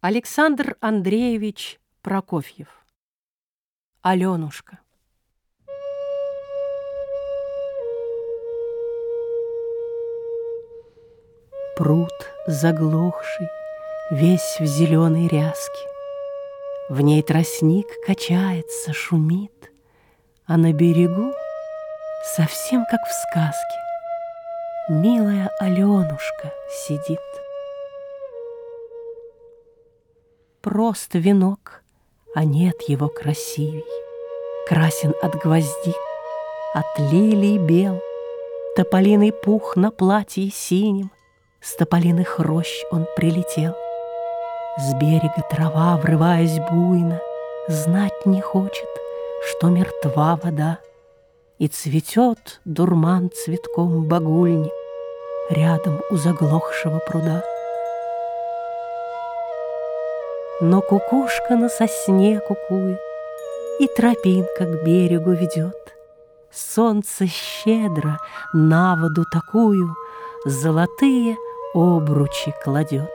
Александр Андреевич Прокофьев. Аленушка Пруд заглохший, весь в зеленой ряске, В ней тростник качается, шумит, А на берегу, совсем как в сказке, Милая Аленушка сидит. Просто венок, а нет его красивей. Красен от гвоздик, от лилий бел, Тополиный пух на платье синим, С тополиных рощ он прилетел. С берега трава, врываясь буйно, Знать не хочет, что мертва вода, И цветет дурман цветком багульник Рядом у заглохшего пруда. Но кукушка на сосне кукует, И тропинка к берегу ведет. Солнце щедро на воду такую Золотые обручи кладет.